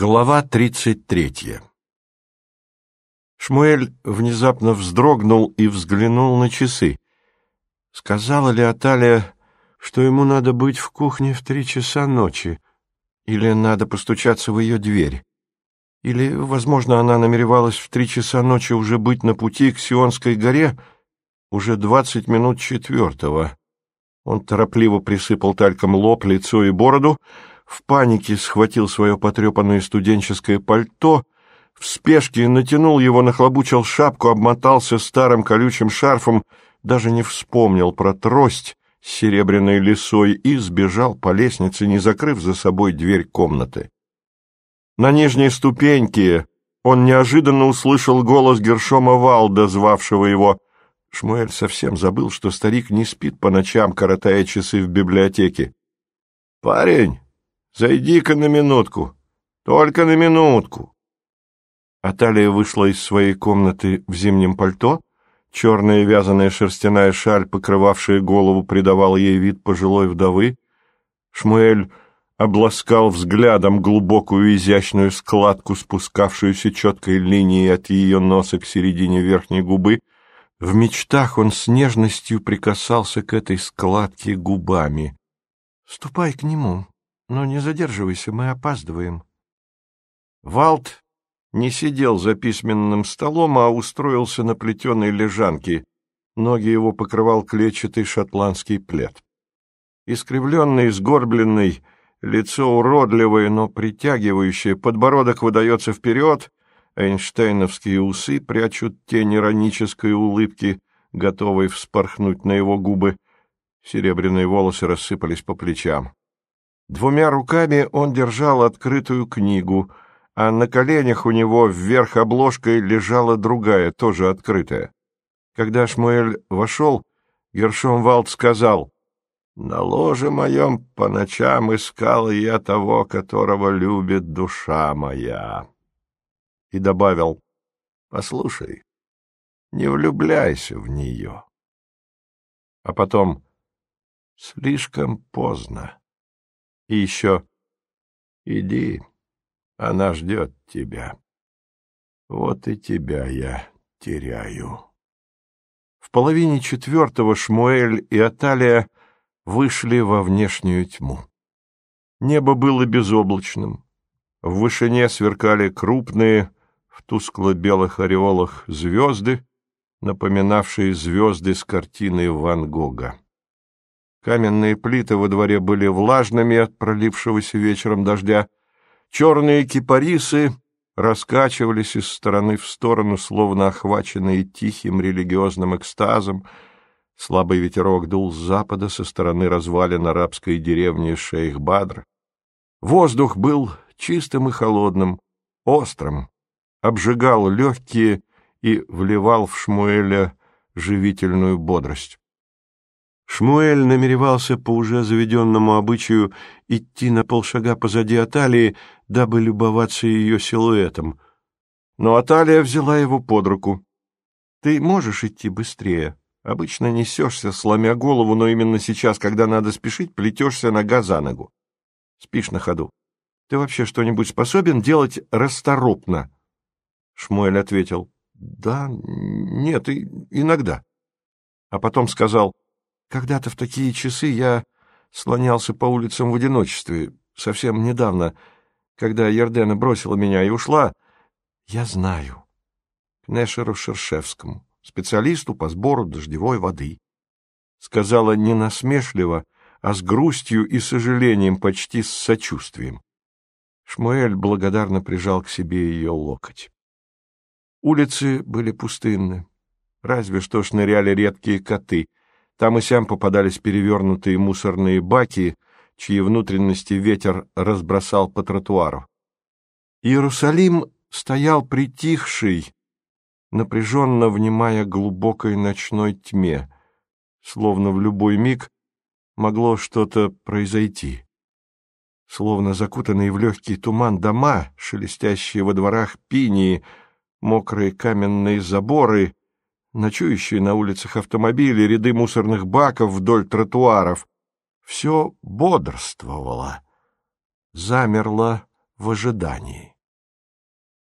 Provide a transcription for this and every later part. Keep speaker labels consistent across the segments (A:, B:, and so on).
A: Глава тридцать третья Шмуэль внезапно вздрогнул и взглянул на часы. Сказала ли Аталия, что ему надо быть в кухне в три часа ночи, или надо постучаться в ее дверь? Или, возможно, она намеревалась в три часа ночи уже быть на пути к Сионской горе уже двадцать минут четвертого. Он торопливо присыпал тальком лоб, лицо и бороду, в панике схватил свое потрепанное студенческое пальто, в спешке натянул его, нахлобучил шапку, обмотался старым колючим шарфом, даже не вспомнил про трость с серебряной лисой и сбежал по лестнице, не закрыв за собой дверь комнаты. На нижней ступеньке он неожиданно услышал голос Гершома Валда, звавшего его. Шмуэль совсем забыл, что старик не спит по ночам, коротая часы в библиотеке. «Парень, зайди-ка на минутку, только на минутку!» Аталия вышла из своей комнаты в зимнем пальто. Черная вязаная шерстяная шаль, покрывавшая голову, придавала ей вид пожилой вдовы. Шмуэль обласкал взглядом глубокую изящную складку, спускавшуюся четкой линией от ее носа к середине верхней губы. В мечтах он с нежностью прикасался к этой складке губами. — Ступай к нему, но не задерживайся, мы опаздываем. Валт не сидел за письменным столом, а устроился на плетеной лежанке. Ноги его покрывал клетчатый шотландский плед. Искривленный, сгорбленный, лицо уродливое, но притягивающее, подбородок выдается вперед, Эйнштейновские усы прячут тень иронической улыбки, готовой вспорхнуть на его губы. Серебряные волосы рассыпались по плечам. Двумя руками он держал открытую книгу — а на коленях у него вверх обложкой лежала другая, тоже открытая. Когда Шмуэль вошел, Гершом Валд сказал, «На ложе моем по ночам искал я того, которого любит душа моя». И добавил, «Послушай, не влюбляйся в нее». А потом, «Слишком поздно». И еще, «Иди, она ждет тебя. Вот и тебя я теряю. В половине четвертого Шмуэль и Аталия вышли во внешнюю тьму. Небо было безоблачным. В вышине сверкали крупные, в тускло-белых ореолах звезды, напоминавшие звезды с картины Ван Гога. Каменные плиты во дворе были влажными от пролившегося вечером дождя, Черные кипарисы раскачивались из стороны в сторону, словно охваченные тихим религиозным экстазом. Слабый ветерок дул с запада со стороны развалин арабской деревни Шейх-Бадр. Воздух был чистым и холодным, острым, обжигал легкие и вливал в Шмуэля живительную бодрость. Шмуэль намеревался по уже заведенному обычаю идти на полшага позади Аталии, дабы любоваться ее силуэтом. Но Аталия взяла его под руку. — Ты можешь идти быстрее. Обычно несешься, сломя голову, но именно сейчас, когда надо спешить, плетешься нога за ногу. Спишь на ходу. Ты вообще что-нибудь способен делать расторопно? Шмуэль ответил. — Да, нет, и, иногда. А потом сказал — когда-то в такие часы я слонялся по улицам в одиночестве, совсем недавно, когда Ярдена бросила меня и ушла. Я знаю. К Нешеру Шершевскому, специалисту по сбору дождевой воды. Сказала не насмешливо, а с грустью и сожалением, почти с сочувствием. Шмуэль благодарно прижал к себе ее локоть. Улицы были пустынны, разве что шныряли редкие коты — там и сям попадались перевернутые мусорные баки, чьи внутренности ветер разбросал по тротуару. Иерусалим стоял притихший, напряженно внимая глубокой ночной тьме, словно в любой миг могло что-то произойти. Словно закутанные в легкий туман дома, шелестящие во дворах пинии, мокрые каменные заборы ночующие на улицах автомобили, ряды мусорных баков вдоль тротуаров. Все бодрствовало, замерло в ожидании.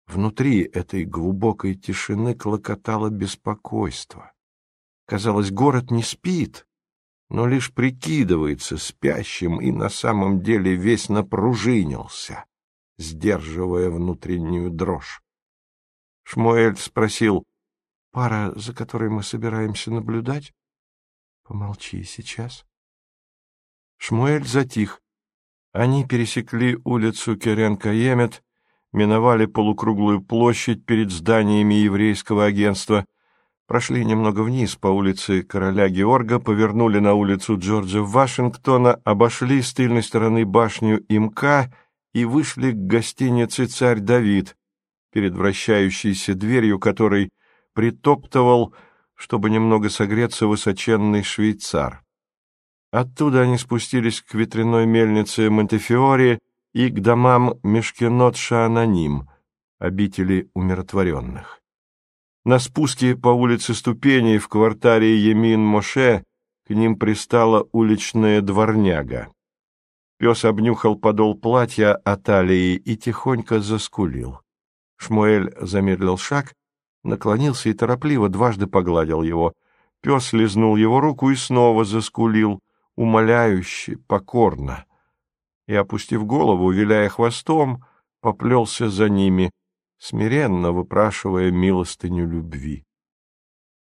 A: Внутри этой глубокой тишины клокотало беспокойство. Казалось, город не спит, но лишь прикидывается спящим и на самом деле весь напружинился, сдерживая внутреннюю дрожь. Шмуэль спросил, «Пара, за которой мы собираемся наблюдать?» «Помолчи сейчас». Шмуэль затих. Они пересекли улицу Керен-Каемет, миновали полукруглую площадь перед зданиями еврейского агентства, прошли немного вниз по улице Короля Георга, повернули на улицу Джорджа Вашингтона, обошли с тыльной стороны башню Имка и вышли к гостинице «Царь Давид», перед вращающейся дверью которой притоптывал, чтобы немного согреться, высоченный швейцар. Оттуда они спустились к ветряной мельнице Монтефиори и к домам Мешкинот-Шаананим, обители умиротворенных. На спуске по улице Ступеней в квартале Емин-Моше к ним пристала уличная дворняга. Пес обнюхал подол платья от Алии и тихонько заскулил. Шмуэль замедлил шаг, наклонился и торопливо дважды погладил его. Пес лизнул его руку и снова заскулил — умоляюще, покорно, и, опустив голову, виляя хвостом, поплелся за ними, смиренно выпрашивая милостыню любви.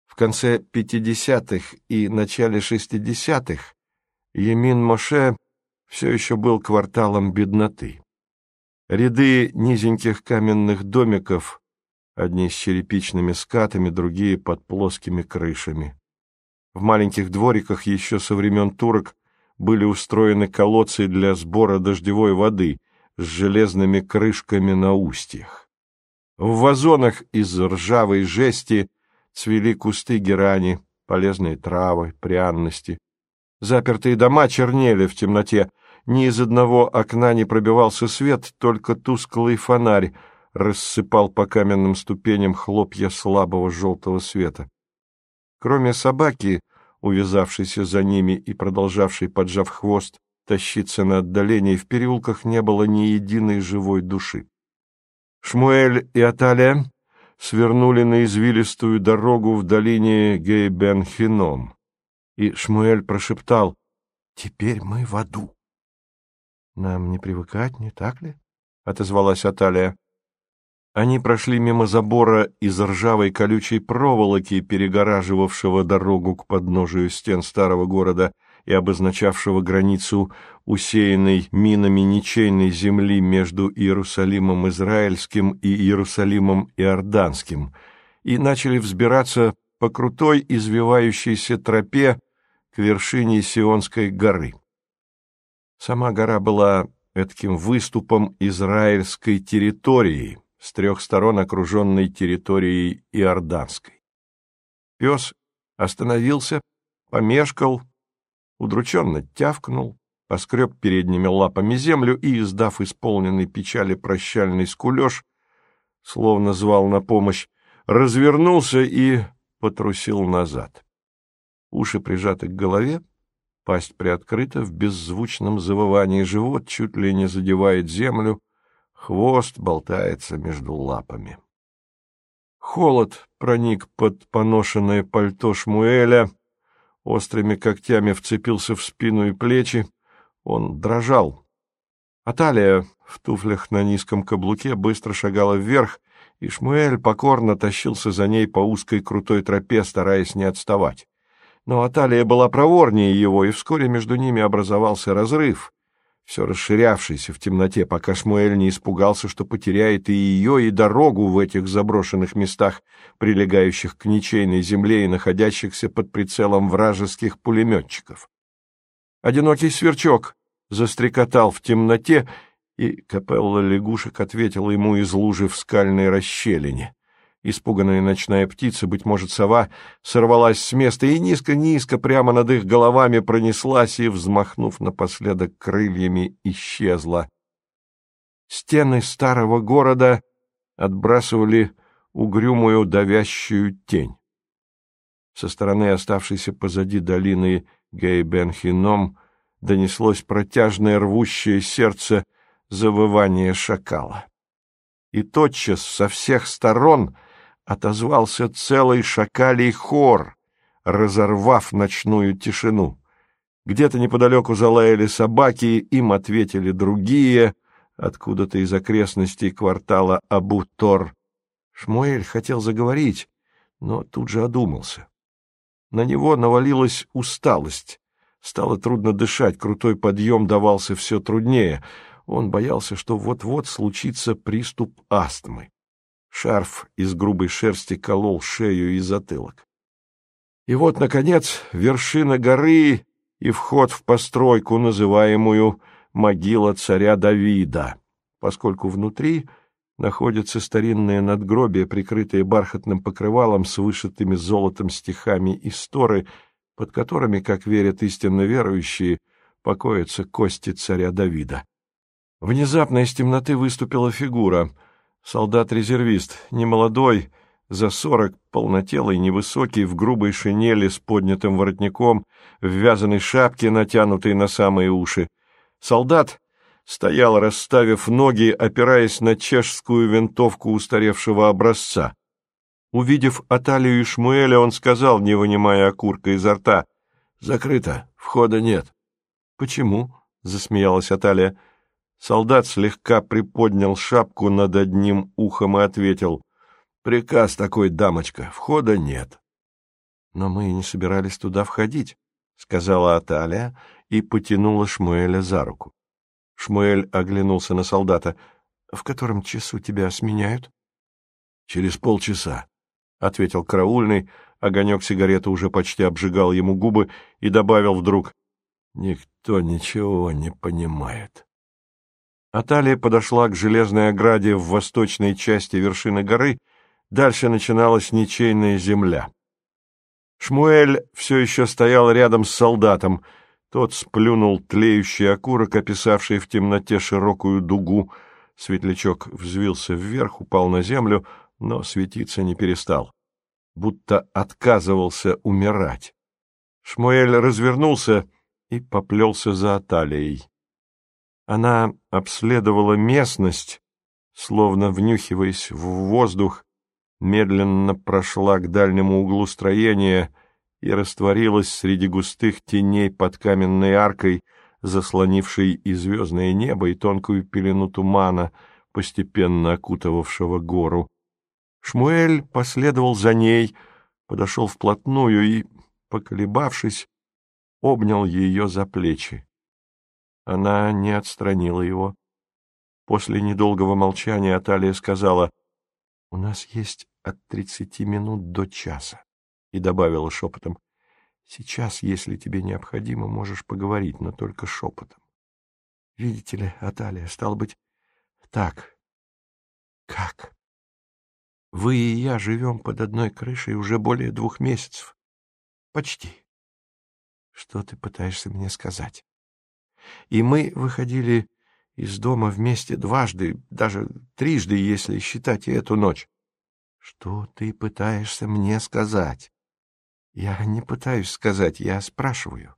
A: В конце пятидесятых и начале шестидесятых Емин-Моше все еще был кварталом бедноты. Ряды низеньких каменных домиков, одни с черепичными скатами, другие под плоскими крышами. В маленьких двориках еще со времен турок были устроены колодцы для сбора дождевой воды с железными крышками на устьях. В вазонах из ржавой жести цвели кусты герани, полезные травы, пряности. Запертые дома чернели в темноте, ни из одного окна не пробивался свет, только тусклый фонарь рассыпал по каменным ступеням хлопья слабого желтого света. Кроме собаки, увязавшейся за ними и продолжавшей, поджав хвост, тащиться на отдалении, в переулках не было ни единой живой души. Шмуэль и Аталия свернули на извилистую дорогу в долине Гейбен-Хином, и Шмуэль прошептал «Теперь мы в аду». «Нам не привыкать, не так ли?» — отозвалась Аталия. Они прошли мимо забора из ржавой колючей проволоки, перегораживавшего дорогу к подножию стен старого города и обозначавшего границу усеянной минами ничейной земли между Иерусалимом Израильским и Иерусалимом Иорданским, и начали взбираться по крутой извивающейся тропе к вершине Сионской горы. Сама гора была этким выступом израильской территории, с трех сторон окруженной территорией Иорданской. Пес остановился, помешкал, удрученно тявкнул, поскреб передними лапами землю и, издав исполненный печали прощальный скулеж, словно звал на помощь, развернулся и потрусил назад. Уши прижаты к голове, пасть приоткрыта в беззвучном завывании, живот чуть ли не задевает землю, Хвост болтается между лапами. Холод проник под поношенное пальто Шмуэля, острыми когтями вцепился в спину и плечи. Он дрожал. Аталия в туфлях на низком каблуке быстро шагала вверх, и Шмуэль покорно тащился за ней по узкой крутой тропе, стараясь не отставать. Но Аталия была проворнее его, и вскоре между ними образовался разрыв, все расширявшийся в темноте, пока Шмуэль не испугался, что потеряет и ее, и дорогу в этих заброшенных местах, прилегающих к ничейной земле и находящихся под прицелом вражеских пулеметчиков. Одинокий сверчок застрекотал в темноте, и капелла лягушек ответила ему из лужи в скальной расщелине. Испуганная ночная птица, быть может, сова, сорвалась с места и низко-низко прямо над их головами пронеслась и, взмахнув напоследок крыльями, исчезла. Стены старого города отбрасывали угрюмую давящую тень. Со стороны оставшейся позади долины Гейбенхином донеслось протяжное рвущее сердце завывание шакала. И тотчас со всех сторон отозвался целый шакалий хор, разорвав ночную тишину. Где-то неподалеку залаяли собаки, им ответили другие, откуда-то из окрестностей квартала Абу-Тор. Шмуэль хотел заговорить, но тут же одумался. На него навалилась усталость. Стало трудно дышать, крутой подъем давался все труднее. Он боялся, что вот-вот случится приступ астмы. Шарф из грубой шерсти колол шею и затылок. И вот, наконец, вершина горы и вход в постройку, называемую «Могила царя Давида», поскольку внутри находится старинное надгробие, прикрытое бархатным покрывалом с вышитыми золотом стихами истории, под которыми, как верят истинно верующие, покоятся кости царя Давида. Внезапно из темноты выступила фигура. Солдат-резервист, немолодой, за сорок, полнотелый, невысокий, в грубой шинели с поднятым воротником, в вязаной шапке, натянутой на самые уши. Солдат стоял, расставив ноги, опираясь на чешскую винтовку устаревшего образца. Увидев Аталию и Шмуэля, он сказал, не вынимая окурка изо рта, «Закрыто, входа нет». «Почему?» — засмеялась Аталия. Солдат слегка приподнял шапку над одним ухом и ответил, «Приказ такой, дамочка, входа нет». «Но мы не собирались туда входить», — сказала Аталия и потянула Шмуэля за руку. Шмуэль оглянулся на солдата. «В котором часу тебя сменяют?» «Через полчаса», — ответил караульный. Огонек сигареты уже почти обжигал ему губы и добавил вдруг. «Никто ничего не понимает». Аталия подошла к железной ограде в восточной части вершины горы. Дальше начиналась ничейная земля. Шмуэль все еще стоял рядом с солдатом — тот сплюнул тлеющий окурок, описавший в темноте широкую дугу. Светлячок взвился вверх, упал на землю, но светиться не перестал. Будто отказывался умирать. Шмуэль развернулся и поплелся за Аталией. Она обследовала местность, словно внюхиваясь в воздух, медленно прошла к дальнему углу строения и растворилась среди густых теней под каменной аркой, заслонившей и звездное небо, и тонкую пелену тумана, постепенно окутывавшего гору. Шмуэль последовал за ней, подошел вплотную и, поколебавшись, обнял ее за плечи. Она не отстранила его. После недолгого молчания Аталия сказала, «У нас есть от тридцати минут до часа и добавила шепотом. «Сейчас, если тебе необходимо, можешь поговорить, но только шепотом. Видите ли, Аталия, стало быть, так. Как? Вы и я живем под одной крышей уже более двух месяцев. Почти. Что ты пытаешься мне сказать? И мы выходили из дома вместе дважды, даже трижды, если считать и эту ночь. Что ты пытаешься мне сказать? Я не пытаюсь сказать, я спрашиваю.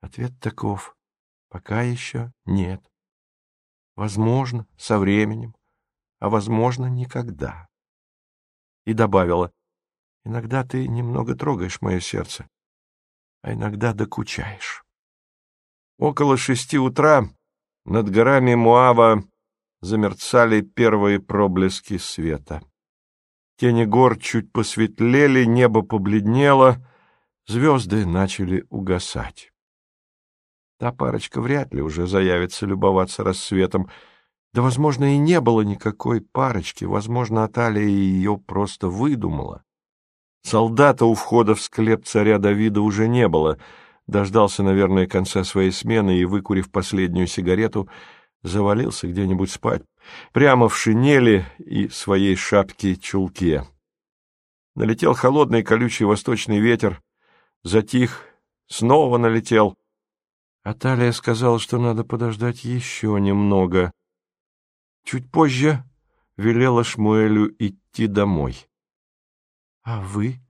A: Ответ таков. Пока еще нет. Возможно, со временем, а возможно, никогда. И добавила, иногда ты немного трогаешь мое сердце, а иногда докучаешь. Около шести утра над горами Муава замерцали первые проблески света. Тени гор чуть посветлели, небо побледнело, звезды начали угасать. Та парочка вряд ли уже заявится любоваться рассветом. Да, возможно, и не было никакой парочки, возможно, Аталия ее просто выдумала. Солдата у входа в склеп царя Давида уже не было. Дождался, наверное, конца своей смены и, выкурив последнюю сигарету, завалился где-нибудь спать, прямо в шинели и своей шапке-чулке. Налетел холодный колючий восточный ветер, затих, снова налетел. А Талия сказала, что надо подождать еще немного. Чуть позже велела Шмуэлю идти домой. — А вы? —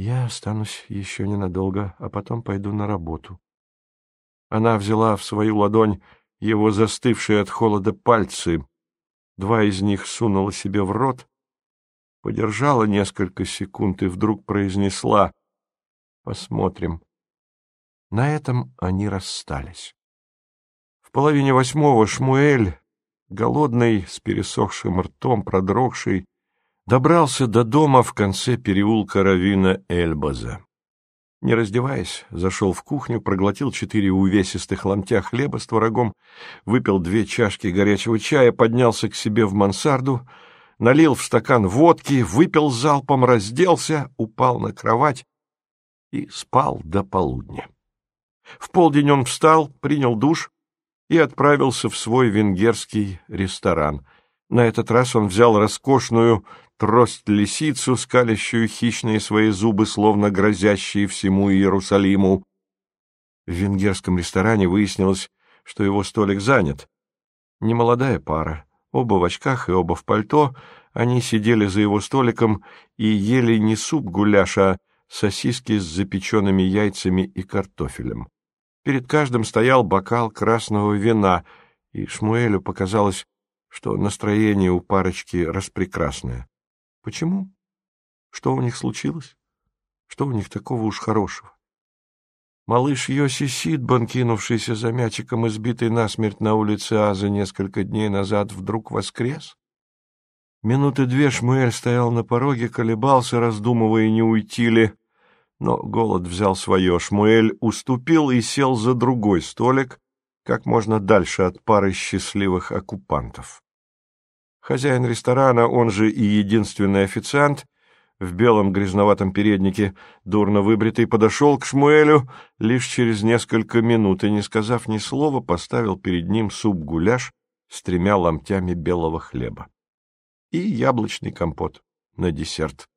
A: Я останусь еще ненадолго, а потом пойду на работу. Она взяла в свою ладонь его застывшие от холода пальцы. Два из них сунула себе в рот, подержала несколько секунд и вдруг произнесла «Посмотрим». На этом они расстались. В половине восьмого Шмуэль, голодный, с пересохшим ртом, продрогший, добрался до дома в конце переулка Равина Эльбаза. Не раздеваясь, зашел в кухню, проглотил четыре увесистых ломтя хлеба с творогом, выпил две чашки горячего чая, поднялся к себе в мансарду, налил в стакан водки, выпил залпом, разделся, упал на кровать и спал до полудня. В полдень он встал, принял душ и отправился в свой венгерский ресторан. На этот раз он взял роскошную трость-лисицу, скалящую хищные свои зубы, словно грозящие всему Иерусалиму. В венгерском ресторане выяснилось, что его столик занят. Немолодая пара, оба в очках и оба в пальто, они сидели за его столиком и ели не суп-гуляш, а сосиски с запеченными яйцами и картофелем. Перед каждым стоял бокал красного вина, и Шмуэлю показалось, что настроение у парочки распрекрасное. Почему? Что у них случилось? Что у них такого уж хорошего? Малыш Йоси Сидбан, кинувшийся за мячиком, избитый насмерть на улице Аза несколько дней назад, вдруг воскрес? Минуты две Шмуэль стоял на пороге, колебался, раздумывая, не уйти ли. Но голод взял свое. Шмуэль уступил и сел за другой столик, как можно дальше от пары счастливых оккупантов. Хозяин ресторана, он же и единственный официант, в белом грязноватом переднике, дурно выбритый, подошел к Шмуэлю лишь через несколько минут и, не сказав ни слова, поставил перед ним суп-гуляш с тремя ломтями белого хлеба и яблочный компот на десерт.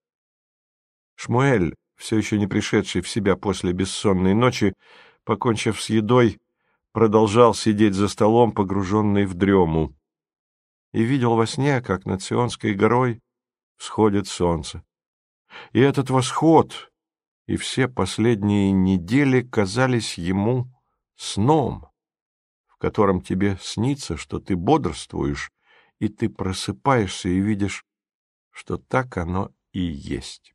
A: Шмуэль, все еще не пришедший в себя после бессонной ночи, покончив с едой, продолжал сидеть за столом, погруженный в дрему и видел во сне, как над Сионской горой всходит солнце. И этот восход и все последние недели казались ему сном, в котором тебе снится, что ты бодрствуешь, и ты просыпаешься и видишь, что так оно и есть.